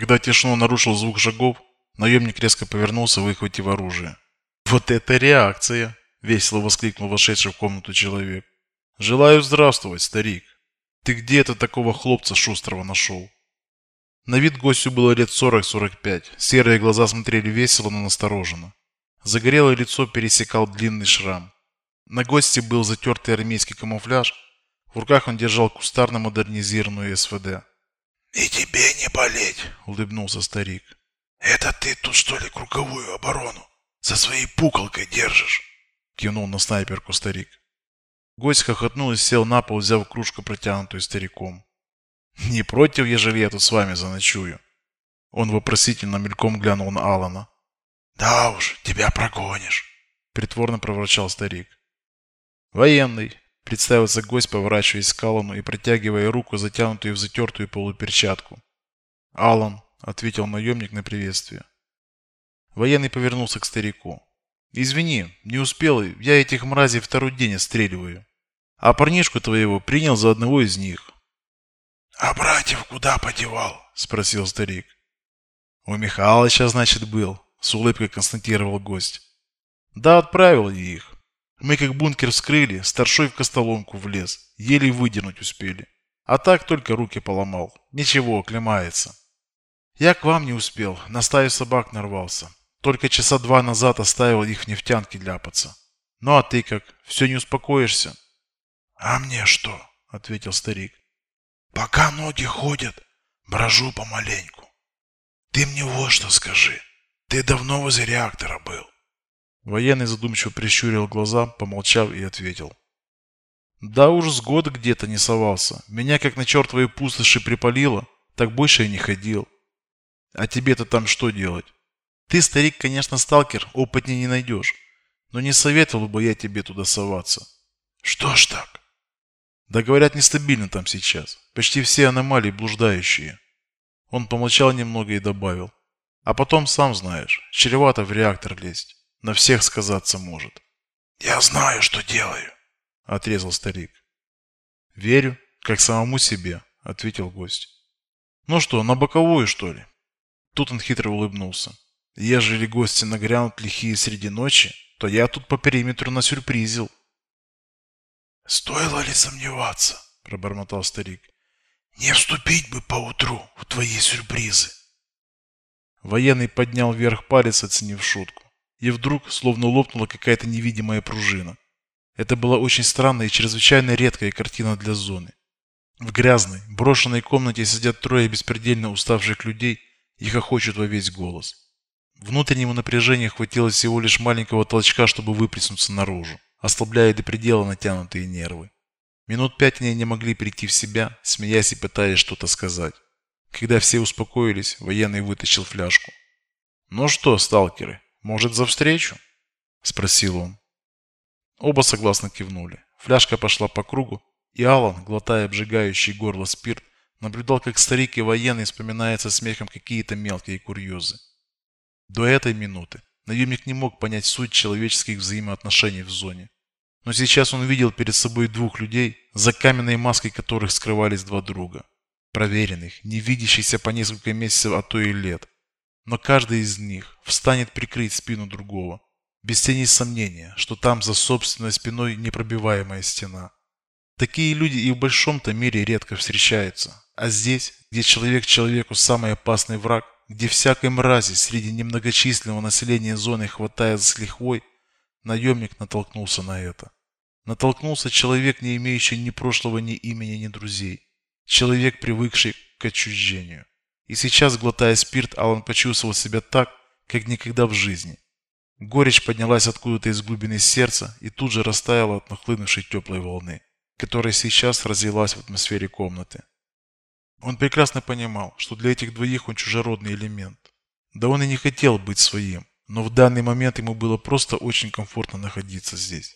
Когда тишину нарушил звук шагов, наемник резко повернулся, выхватив оружие. «Вот это реакция!» – весело воскликнул вошедший в комнату человек. «Желаю здравствовать, старик! Ты где это такого хлопца шустрого нашел?» На вид гостю было лет 40-45, серые глаза смотрели весело, но настороженно. Загорелое лицо пересекал длинный шрам. На госте был затертый армейский камуфляж, в руках он держал кустарно модернизированную СВД. «И тебе не болеть!» – улыбнулся старик. «Это ты тут что ли круговую оборону за своей пуколкой держишь?» – кивнул на снайперку старик. Гость хохотнул и сел на пол, взяв кружку, протянутую стариком. «Не против, ежели я тут с вами заночую?» Он вопросительно мельком глянул на Алана. «Да уж, тебя прогонишь», — притворно проворчал старик. «Военный», — представился гость, поворачиваясь к Алану и протягивая руку, затянутую в затертую полуперчатку. «Алан», — ответил наемник на приветствие. Военный повернулся к старику. «Извини, не успел, я этих мразей второй день отстреливаю. А парнишку твоего принял за одного из них. «А братьев куда подевал?» – спросил старик. «У Михалыча, значит, был», – с улыбкой констатировал гость. «Да, отправил я их. Мы как бункер вскрыли, старшой в костоломку влез, еле выдернуть успели. А так только руки поломал. Ничего, оклемается. Я к вам не успел, на стаю собак нарвался. Только часа два назад оставил их в нефтянке ляпаться. Ну а ты как, все не успокоишься?» «А мне что?» – ответил старик. Пока ноги ходят, брожу помаленьку. Ты мне вот что скажи. Ты давно возле реактора был? Военный задумчиво прищурил глаза, помолчав и ответил. Да уж с года где-то не совался. Меня как на чертовой пустоши припалило, так больше я не ходил. А тебе-то там что делать? Ты, старик, конечно, сталкер, опытнее не найдешь. Но не советовал бы я тебе туда соваться. Что ж так? Да говорят, нестабильно там сейчас. Почти все аномалии блуждающие. Он помолчал немного и добавил. А потом, сам знаешь, чревато в реактор лезть. На всех сказаться может. Я знаю, что делаю, отрезал старик. Верю, как самому себе, ответил гость. Ну что, на боковую, что ли? Тут он хитро улыбнулся. Ежели гости нагрянут лихие среди ночи, то я тут по периметру на сюрпризил. «Стоило ли сомневаться?» – пробормотал старик. «Не вступить бы поутру в твои сюрпризы!» Военный поднял вверх палец, оценив шутку. И вдруг, словно лопнула какая-то невидимая пружина. Это была очень странная и чрезвычайно редкая картина для зоны. В грязной, брошенной комнате сидят трое беспредельно уставших людей и хохочут во весь голос. Внутреннему напряжению хватило всего лишь маленького толчка, чтобы выплеснуться наружу ослабляя до предела натянутые нервы. Минут пять они не могли прийти в себя, смеясь и пытаясь что-то сказать. Когда все успокоились, военный вытащил фляжку. «Ну что, сталкеры, может за встречу?» – спросил он. Оба согласно кивнули. Фляжка пошла по кругу, и Алан, глотая обжигающий горло спирт, наблюдал, как старик и военный вспоминаются смехом какие-то мелкие курьезы. До этой минуты Наемник не мог понять суть человеческих взаимоотношений в зоне. Но сейчас он видел перед собой двух людей, за каменной маской которых скрывались два друга. Проверенных, не видящихся по несколько месяцев, а то и лет. Но каждый из них встанет прикрыть спину другого. Без тени сомнения, что там за собственной спиной непробиваемая стена. Такие люди и в большом-то мире редко встречаются. А здесь, где человек человеку самый опасный враг, где всякой мрази среди немногочисленного населения зоны хватает с лихвой, наемник натолкнулся на это. Натолкнулся человек, не имеющий ни прошлого, ни имени, ни друзей. Человек, привыкший к отчуждению. И сейчас, глотая спирт, Алан почувствовал себя так, как никогда в жизни. Горечь поднялась откуда-то из глубины сердца и тут же растаяла от нахлынувшей теплой волны, которая сейчас разлилась в атмосфере комнаты. Он прекрасно понимал, что для этих двоих он чужеродный элемент. Да он и не хотел быть своим, но в данный момент ему было просто очень комфортно находиться здесь.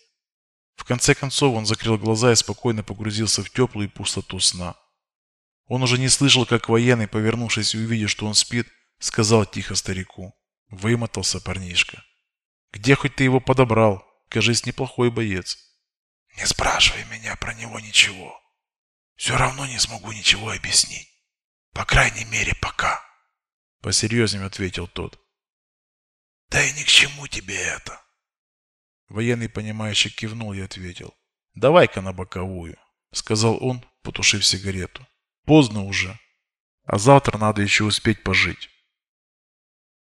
В конце концов он закрыл глаза и спокойно погрузился в теплую пустоту сна. Он уже не слышал, как военный, повернувшись и увидев, что он спит, сказал тихо старику. Вымотался парнишка. «Где хоть ты его подобрал? Кажись, неплохой боец». «Не спрашивай меня про него ничего», все равно не смогу ничего объяснить. По крайней мере, пока. Посерьезнее ответил тот. Да и ни к чему тебе это. Военный, понимающе кивнул и ответил. «Давай-ка на боковую», — сказал он, потушив сигарету. «Поздно уже. А завтра надо еще успеть пожить».